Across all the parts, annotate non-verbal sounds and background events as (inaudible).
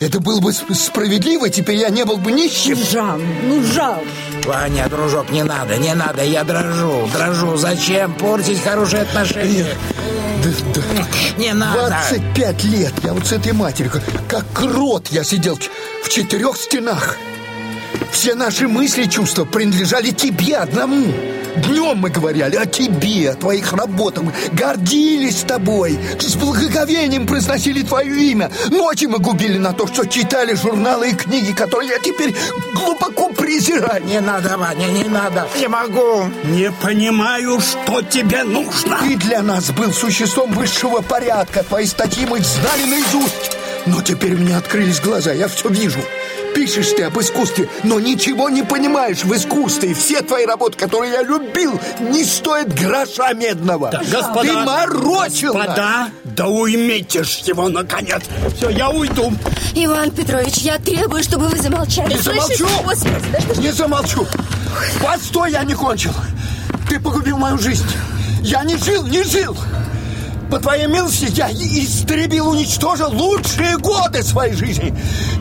Это было бы справедливо, теперь я не был бы нищим. Жан, ну Жан. Ваня, дружок, не надо, не надо, я дрожу, дрожу. Зачем портить хорошие отношения? Да, да. Не надо. 25 лет я вот с этой матерью, как, как крот, я сидел в четырех стенах. Все наши мысли и чувства принадлежали тебе одному. Днем мы говорили о тебе, о твоих работах. Гордились тобой, с благоговением произносили твое имя. Ночью мы губили на то, что читали журналы и книги, которые я теперь глубоко презираю. Не надо, Ваня, не надо. Не могу. Не понимаю, что тебе нужно. Ты для нас был существом высшего порядка. Твои статьи мы знали наизусть. Но теперь мне открылись глаза, я все вижу. Пишешь ты об искусстве, но ничего не понимаешь в искусстве. И все твои работы, которые я любил, не стоят гроша медного. Да, господа, ты морочил Господа, да уймите ж его, наконец. Все, я уйду. Иван Петрович, я требую, чтобы вы замолчали. Не замолчу! Господи, да. Не замолчу! Постой, я не кончил! Ты погубил мою жизнь! Я не жил, не жил! По твоей милости я истребил, уничтожил лучшие годы своей жизни.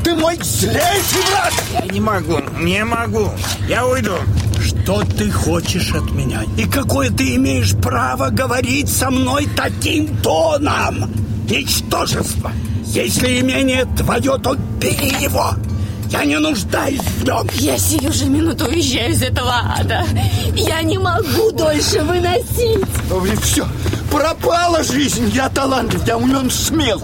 Ты мой злейший враг. Я не могу, не могу. Я уйду. Что ты хочешь от меня? И какое ты имеешь право говорить со мной таким тоном? Ничтожество. Если имение твое, то бери его. Я не нуждаюсь в нем. Я сию же минуту уезжаю из этого ада. Я не могу дольше выносить. Ну и все. Пропала жизнь. Я талантлив, я умен, смел.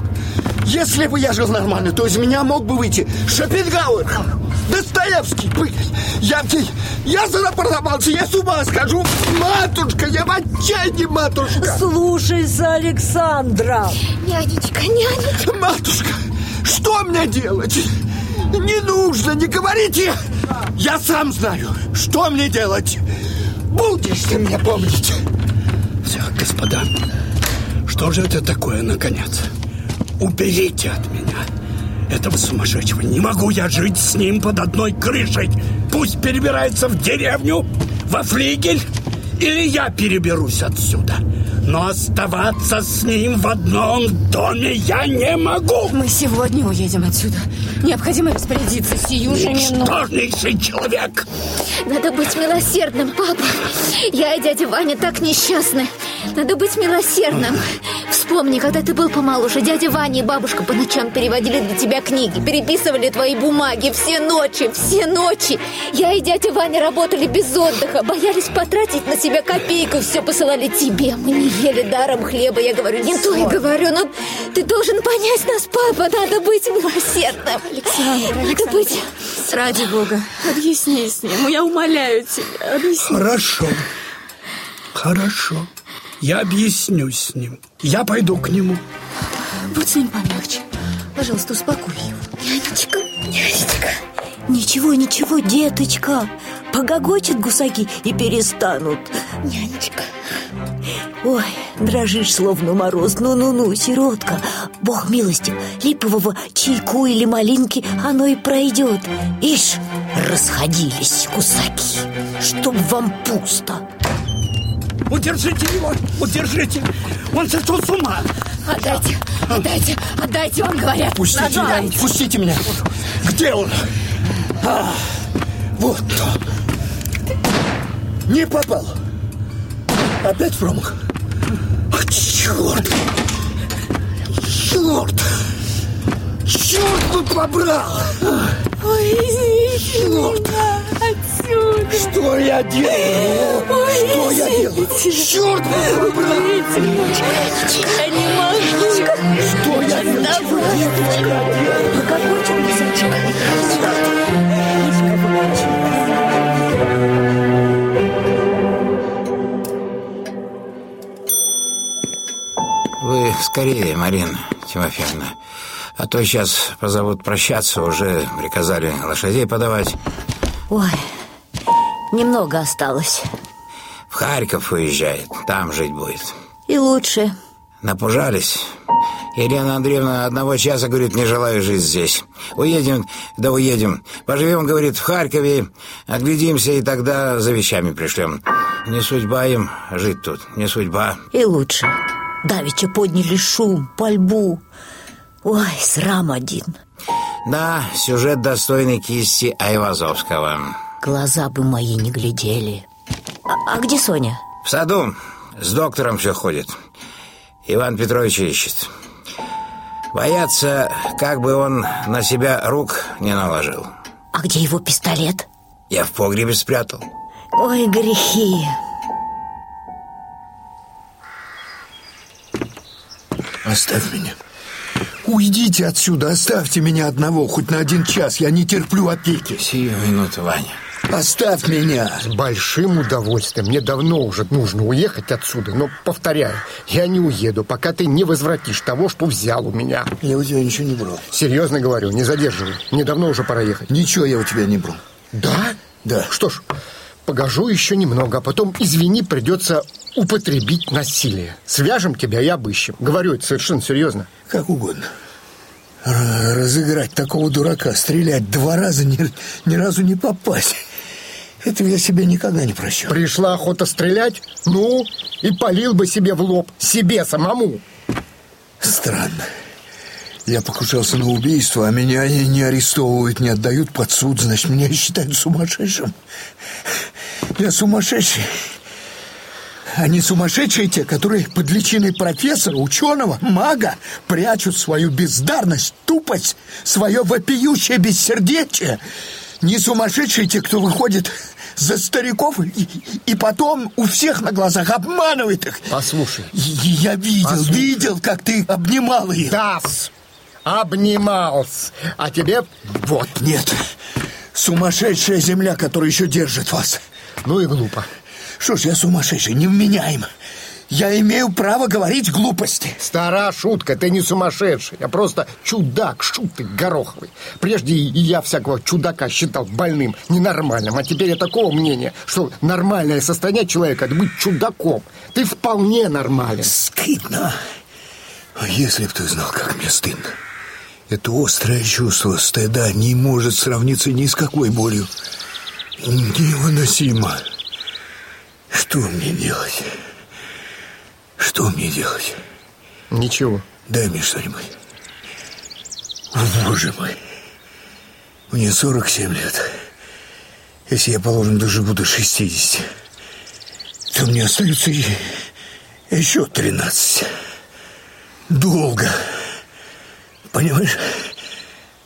Если бы я жил нормально, то из меня мог бы выйти Шопенгауэр, Достоевский. Я, я зарапортовался, я с ума схожу. Матушка, я в отчаянии, матушка. Слушайся, Александра. Нянечка, нянечка. Матушка, что мне делать? Не нужно, не говорите. Я сам знаю, что мне делать. Будешь ты мне помнить. Все, господа, что же это такое, наконец? Уберите от меня этого сумасшедшего. Не могу я жить с ним под одной крышей. Пусть перебирается в деревню, во флигель, или я переберусь отсюда. Но оставаться с ним в одном доме я не могу. Мы сегодня уедем отсюда. Необходимо распорядиться сию же минуту. Ничтожнейший человек. Надо быть милосердным, папа. Я и дядя Ваня так несчастны. Надо быть милосердным. Вспомни, когда ты был помоложе, дядя Ваня и бабушка по ночам переводили для тебя книги, переписывали твои бумаги все ночи, все ночи. Я и дядя Ваня работали без отдыха, боялись потратить на себя копейку, все посылали тебе. Мы не ели даром хлеба, я говорю, не то я говорю, но ты должен понять нас, папа, надо быть милосердным. Александр, Надо Александр, быть... ради бога, объясни с ним. Я умоляю тебя, объясни. Хорошо. Хорошо. Я объяснюсь с ним. Я пойду к нему. Будь с ним помягче. Пожалуйста, успокой его. Нянечка, нянечка. Ничего, ничего, деточка. Погогочат гусаки и перестанут. Нянечка. Ой, дрожишь, словно мороз. Ну-ну-ну, сиротка. Бог милостив, липового чайку или малинки оно и пройдет. Ишь, расходились гусаки, чтоб вам пусто. Удержите его, удержите. Он сошел с ума. Отдайте, отдайте, отдайте, вам говорят. Пустите меня, Назад. пустите меня. Где он? А, вот он. Не попал. Опять промах. А, черт! Черт! Черт бы побрал! Извините Черт! меня отсюда. Что я делаю? Ой, Что я делаю? Черт побрал! Я не могу. Что я делаю? Погогочат гусачок. Вы скорее, Марина Тимофеевна. А то сейчас позовут прощаться, уже приказали лошадей подавать. Ой, немного осталось. В Харьков уезжает, там жить будет. И лучше. Напужались. Елена Андреевна одного часа, говорит, не желаю жить здесь. Уедем, да уедем. Поживем, говорит, в Харькове, отглядимся, и тогда за вещами пришлем. Не судьба им жить тут, не судьба. И лучше. Давеча подняли шум, пальбу. Ой, срам один. Да, сюжет достойный кисти Айвазовского. Глаза бы мои не глядели. А, а где Соня? В саду с доктором все ходит. Иван Петрович ищет. Боятся, как бы он на себя рук не наложил. А где его пистолет? Я в погребе спрятал. Ой, грехи. Оставь меня. Уйдите отсюда, оставьте меня одного, хоть на один час. Я не терплю опеки. Сию минуту, Ваня. Оставь меня. С большим удовольствием. Мне давно уже нужно уехать отсюда. Но, повторяю, я не уеду, пока ты не возвратишь того, что взял у меня. Я у тебя ничего не брал. Серьезно говорю, не задерживай. Мне давно уже пора ехать. Ничего я у тебя не брал. Да? Да. Что ж, погожу еще немного, а потом, извини, придется употребить насилие. Свяжем тебя и обыщем. Говорю это совершенно серьезно. Как угодно. Разыграть такого дурака, стрелять два раза, ни, ни разу не попасть. Этого я себе никогда не прощу. Пришла охота стрелять? Ну, и полил бы себе в лоб. Себе самому. Странно. Я покушался на убийство, а меня не, не арестовывают, не отдают под суд. Значит, меня считают сумасшедшим. Я сумасшедший. Они сумасшедшие те, которые под личиной профессора, ученого, мага прячут свою бездарность, тупость, свое вопиющее бессердечие. Не сумасшедшие те, кто выходит за стариков и, и потом у всех на глазах обманывает их. Послушай. Я видел, Послушай. видел, как ты обнимал их. Дас, обнимался. А тебе вот. Нет, сумасшедшая земля, которая еще держит вас. Ну и глупо. Что ж, я сумасшедший, невменяем. Я имею право говорить глупости. Стара шутка, ты не сумасшедший, а просто чудак, шуток гороховый. Прежде и я всякого чудака считал больным, ненормальным, а теперь я такого мнения, что нормальное состояние человека – это быть чудаком. Ты вполне нормален. Стыдно. А если б ты знал, как мне стыдно. Это острое чувство стыда не может сравниться ни с какой болью. Невыносимо. Что мне делать? Что мне делать? Ничего. Дай мне что-нибудь. Боже мой. Мне 47 лет. Если я, положим, доживу до 60, то мне остается еще 13. Долго. Понимаешь?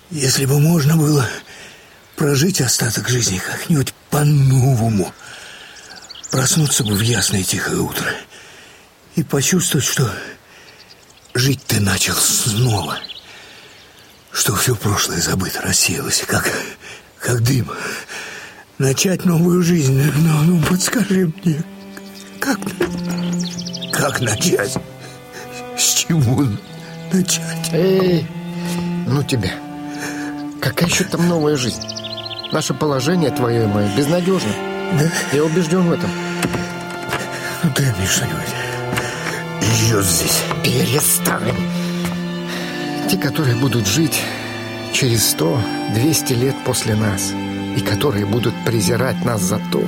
Если бы можно было прожить остаток жизни как-нибудь по-новому, проснуться бы в ясное тихое утро и почувствовать, что жить ты начал снова, что все прошлое забыто, рассеялось, как, как дым. Начать новую жизнь, ну, ну подскажи мне, как, как начать? С чего начать? Эй, ну тебя. Какая еще там новая жизнь? Наше положение твое и мое безнадежно. Да? Я убежден в этом. Ну, дай мне что-нибудь. Жжет здесь. Перестань. Те, которые будут жить через сто, двести лет после нас, и которые будут презирать нас за то,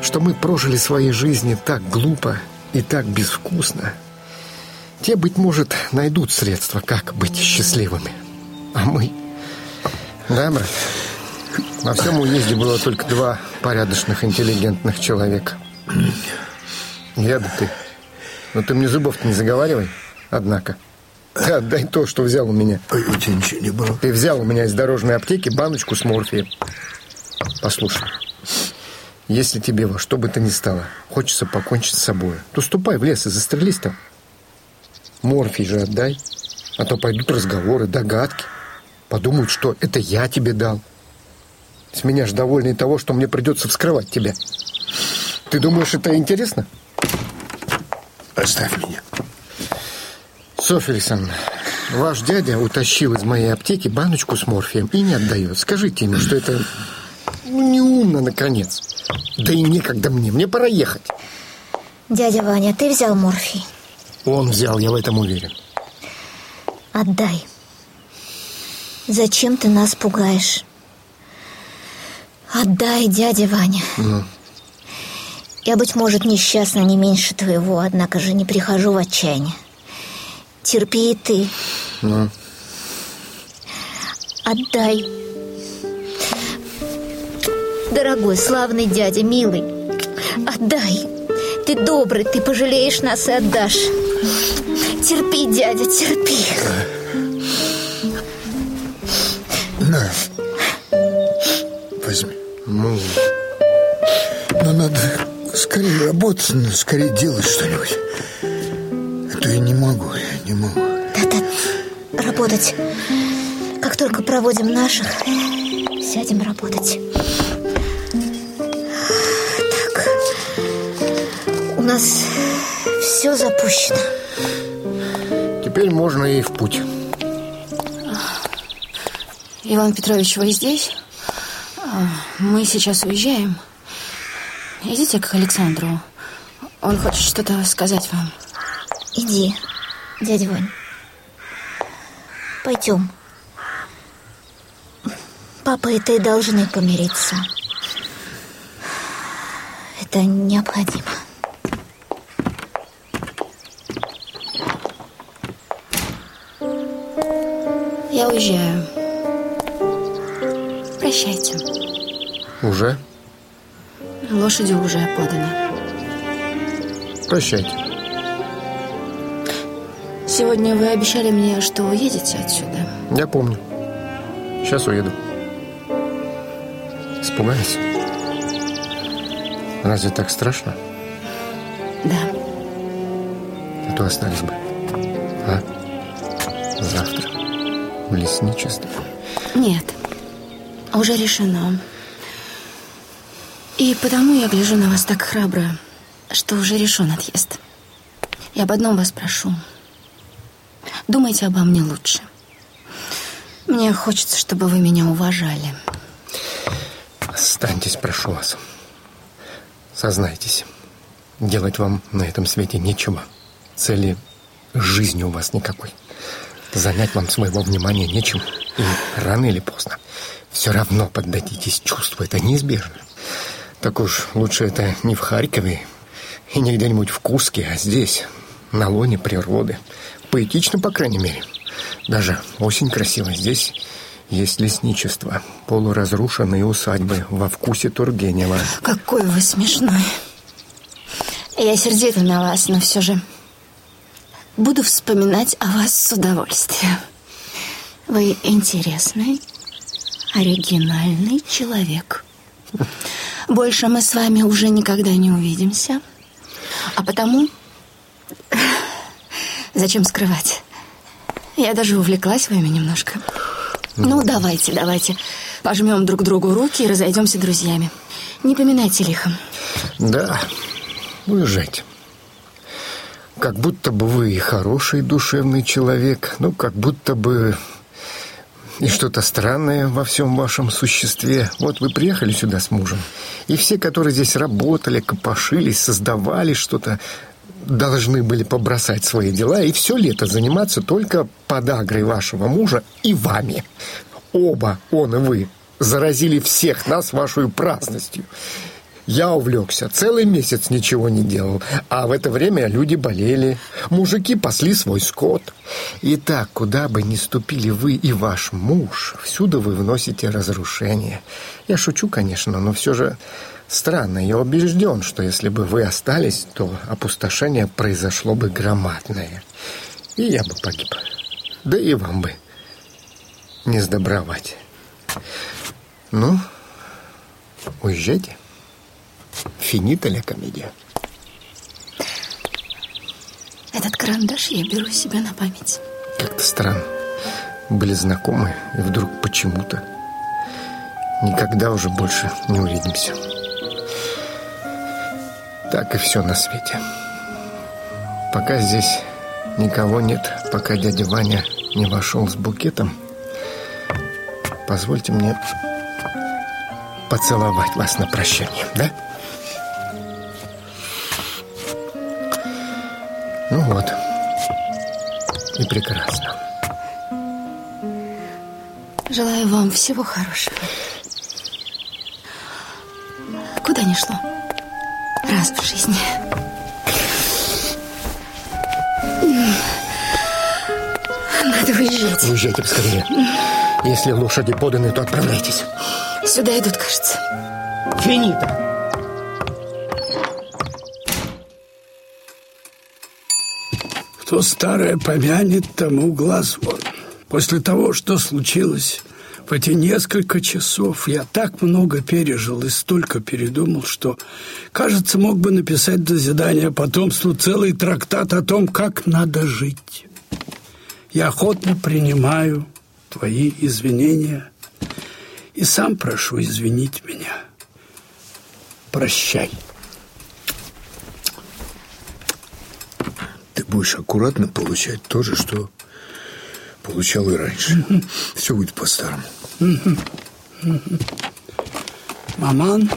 что мы прожили свои жизни так глупо и так безвкусно, те, быть может, найдут средства, как быть счастливыми. А мы... Да, брат? На всем уезде было только два порядочных, интеллигентных человека. Я да ты. Но ты мне зубов-то не заговаривай, однако. Ты отдай то, что взял у меня. А я у тебя ничего не брал. Ты взял у меня из дорожной аптеки баночку с морфием. Послушай, если тебе во что бы то ни стало хочется покончить с собой, то ступай в лес и застрелись там. Морфий же отдай, а то пойдут разговоры, догадки. Подумают, что это я тебе дал. С меня же довольны и того, что мне придется вскрывать тебя. Ты думаешь, это интересно? Оставь меня. Александровна, ваш дядя утащил из моей аптеки баночку с морфием и не отдает. Скажите ему, что это ну, неумно, наконец. Да и некогда мне, мне пора ехать. Дядя Ваня, ты взял морфий? Он взял, я в этом уверен. Отдай. Зачем ты нас пугаешь? Отдай, дядя Ваня. Я, быть может, несчастна не меньше твоего, однако же не прихожу в отчаяние. Терпи и ты. Отдай. Дорогой, славный дядя, милый, отдай. Ты добрый, ты пожалеешь нас и отдашь. Терпи, дядя, терпи. На. Ну, но надо скорее работать, ну, скорее делать что-нибудь. А то я не могу, я не могу. Да-да, работать. Как только проводим наших, сядем работать. Так, у нас все запущено. Теперь можно и в путь. Иван Петрович, вы здесь? Мы сейчас уезжаем. Идите к Александру. Он хочет что-то сказать вам. Иди, дядя Вань. Пойдем. Папа и ты должны помириться. Это необходимо. Я уезжаю. Прощайте. Уже? Лошади уже поданы. Прощайте. Сегодня вы обещали мне, что уедете отсюда. Я помню. Сейчас уеду. Испугались? Разве так страшно? Да. А то остались бы. А? Завтра. В лесничестве. Нет. Уже решено. И потому я гляжу на вас так храбро, что уже решен отъезд. Я об одном вас прошу. Думайте обо мне лучше. Мне хочется, чтобы вы меня уважали. Останьтесь, прошу вас. Сознайтесь. Делать вам на этом свете нечего. Цели жизни у вас никакой. Занять вам своего внимания нечем. И рано или поздно все равно поддадитесь чувству. Это неизбежно. Так уж лучше это не в Харькове и не где-нибудь в Курске, а здесь, на лоне природы. Поэтично, по крайней мере. Даже осень красивая. Здесь есть лесничество, полуразрушенные усадьбы во вкусе Тургенева. Какой вы смешной. Я сердита на вас, но все же буду вспоминать о вас с удовольствием. Вы интересный, оригинальный человек. Больше мы с вами уже никогда не увидимся. А потому... Зачем скрывать? Я даже увлеклась вами немножко. Ну, давайте, давайте. Пожмем друг другу руки и разойдемся друзьями. Не поминайте лихом. Да, уезжайте. Как будто бы вы хороший душевный человек, ну, как будто бы и что-то странное во всем вашем существе. Вот вы приехали сюда с мужем, и все, которые здесь работали, копошились, создавали что-то, должны были побросать свои дела и все лето заниматься только подагрой вашего мужа и вами. Оба, он и вы, заразили всех нас вашей праздностью. Я увлекся, целый месяц ничего не делал, а в это время люди болели, мужики пасли свой скот. И так, куда бы ни ступили вы и ваш муж, всюду вы вносите разрушение. Я шучу, конечно, но все же странно. Я убежден, что если бы вы остались, то опустошение произошло бы громадное. И я бы погиб. Да и вам бы не сдобровать. Ну, уезжайте. Финита ля комедия. Этот карандаш я беру себе на память. Как-то странно. Были знакомы, и вдруг почему-то никогда уже больше не увидимся. Так и все на свете. Пока здесь никого нет, пока дядя Ваня не вошел с букетом, позвольте мне поцеловать вас на прощание, да? Ну вот. И прекрасно. Желаю вам всего хорошего. Куда ни шло. Раз в жизни. Надо уезжать. Уезжайте поскорее. Если лошади поданы, то отправляйтесь. Сюда идут, кажется. Финита. Кто старое помянет, тому глаз вон. После того, что случилось в эти несколько часов, я так много пережил и столько передумал, что, кажется, мог бы написать до задания потомству целый трактат о том, как надо жить. Я охотно принимаю твои извинения и сам прошу извинить меня. Прощай. Ты будешь аккуратно получать то же, что получал и раньше. (laughs) Все будет по-старому. (laughs) Маман,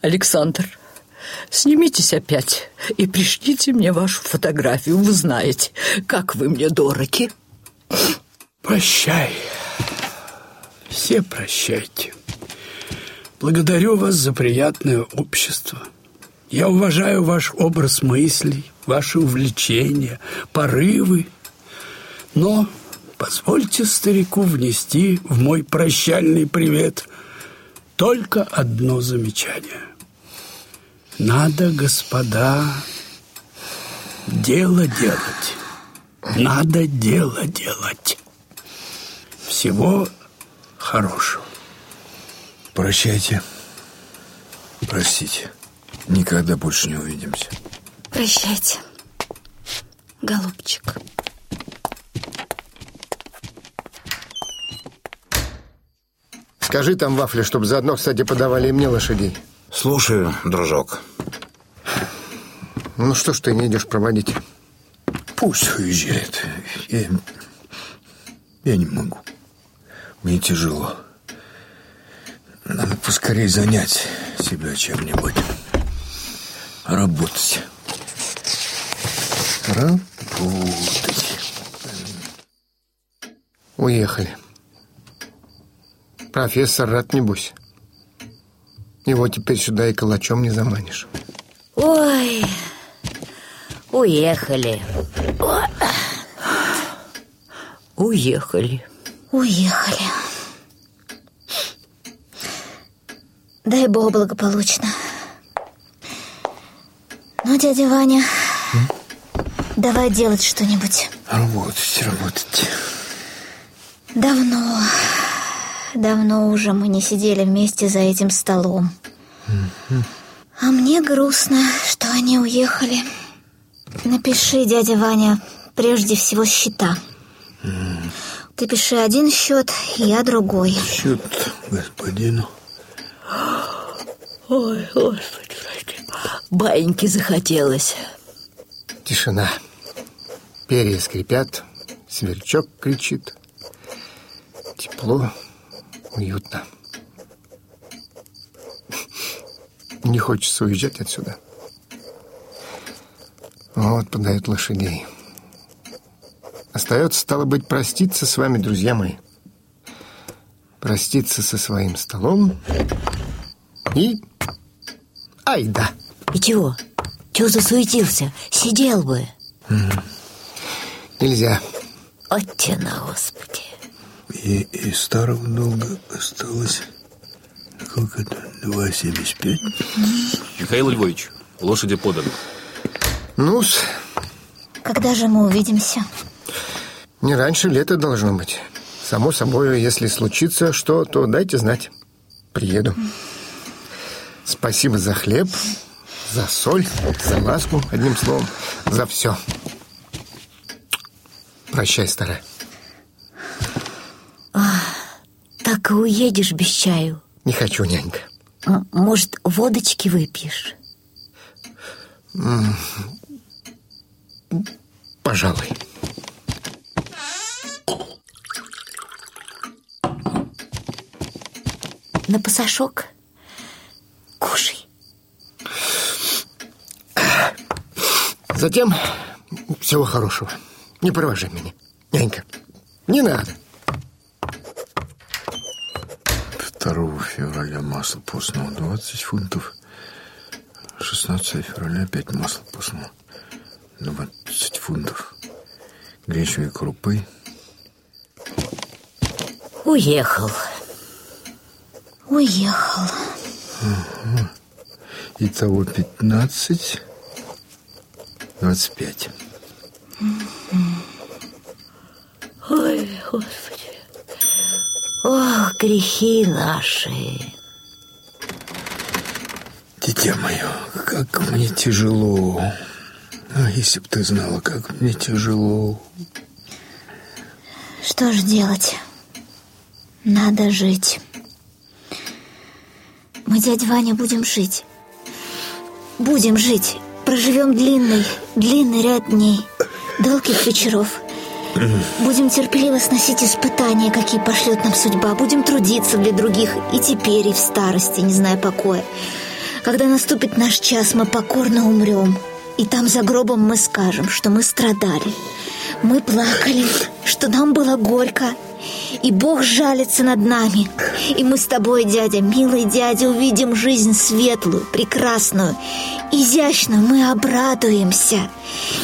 Александр, снимитесь опять и пришлите мне вашу фотографию. Вы знаете, как вы мне дороги. прощай. Все прощайте. Благодарю вас за приятное общество. Я уважаю ваш образ мыслей, ваши увлечения, порывы. Но позвольте старику внести в мой прощальный привет только одно замечание. Надо, господа, дело делать. Надо дело делать. Всего хорошего. Прощайте. Простите. Никогда больше не увидимся. Прощайте, голубчик. Скажи там вафли, чтобы заодно, кстати, подавали и мне лошадей. Слушаю, дружок. Ну что ж ты не идешь проводить? Пусть уезжает. Я, я не могу. Мне тяжело. Надо поскорее занять себя чем-нибудь. Работать. Работать. Уехали. Профессор рад, небось. Его теперь сюда и калачом не заманишь. Ой, уехали. Уехали. Уехали. Дай бог благополучно. Дядя Ваня, давай делать что-нибудь. Работать, работать. Давно, давно уже мы не сидели вместе за этим столом. А мне грустно, что они уехали. Напиши, дядя Ваня, прежде всего счета. Ты пиши один счет, я другой. Счет господину. Ой, господи. Баиньки захотелось. Тишина. Перья скрипят, сверчок кричит. Тепло, уютно. Не хочется уезжать отсюда. Вот подают лошадей. Остается, стало быть, проститься с вами, друзья мои. Проститься со своим столом и... Ай да! И чего? Чего засуетился? Сидел бы. Нельзя. Отте на Господи. И, и старого долга осталось... Сколько это? 2,75? Михаил Львович, лошади поданы. Ну-с, Когда же мы увидимся? Не раньше лета должно быть. Само собой, если случится что, то дайте знать. Приеду. Спасибо за хлеб, за соль, за ласку, одним словом, за все. Прощай, старая. Так и уедешь без чаю. Не хочу, нянька. М- Может, водочки выпьешь? Пожалуй. На пасашок? Затем всего хорошего. Не провожай меня. Нянька, не надо. 2 февраля масло постного 20 фунтов. 16 февраля опять масло постного 20 фунтов. Гречневой крупы Уехал. Уехал. Итого 15, 25. Ой, Господи. Ох, грехи наши. Дитя мое, как мне тяжело. А если б ты знала, как мне тяжело. Что ж делать? Надо жить. Мы, дядя Ваня, будем жить. Будем жить. Проживем длинный, длинный ряд дней, долгих вечеров. Будем терпеливо сносить испытания, какие пошлет нам судьба. Будем трудиться для других и теперь, и в старости, не зная покоя. Когда наступит наш час, мы покорно умрем. И там за гробом мы скажем, что мы страдали. Мы плакали, что нам было горько. И Бог жалится над нами. И мы с тобой, дядя, милый дядя, увидим жизнь светлую, прекрасную, изящную. Мы обрадуемся.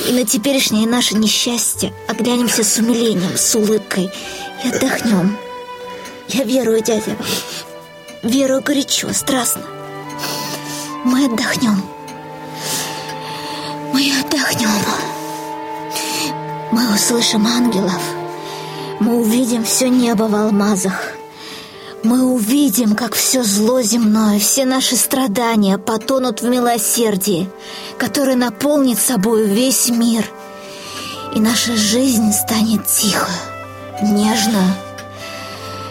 И на теперешнее наше несчастье оглянемся с умилением, с улыбкой и отдохнем. Я верую, дядя. Верую горячо, страстно. Мы отдохнем. Мы отдохнем. Мы услышим ангелов. Мы увидим все небо в алмазах. Мы увидим, как все зло земное, все наши страдания потонут в милосердии, которое наполнит собою весь мир. И наша жизнь станет тихо, нежно,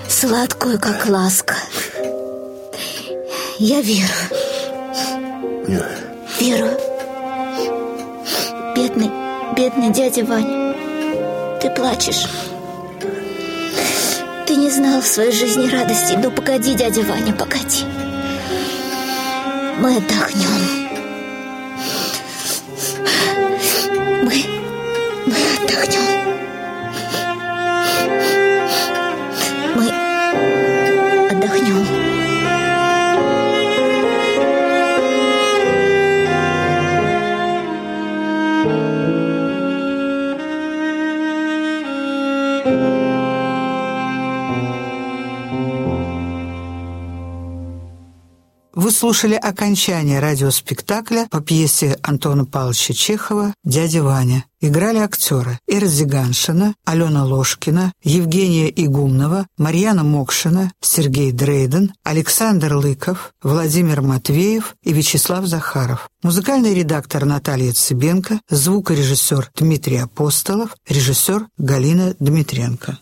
сладкую, как ласка. Я верю. Верую. Бедный, бедный дядя Ваня, ты плачешь. Ты не знал в своей жизни радости. Ну, погоди, дядя Ваня, погоди. Мы отдохнем. Мы, мы отдохнем. Слушали окончание радиоспектакля по пьесе Антона Павловича Чехова «Дядя Ваня». Играли актеры Ира Зиганшина, Алена Ложкина, Евгения Игумнова, Марьяна Мокшина, Сергей Дрейден, Александр Лыков, Владимир Матвеев и Вячеслав Захаров. Музыкальный редактор Наталья Цыбенко, звукорежиссер Дмитрий Апостолов, режиссер Галина Дмитренко.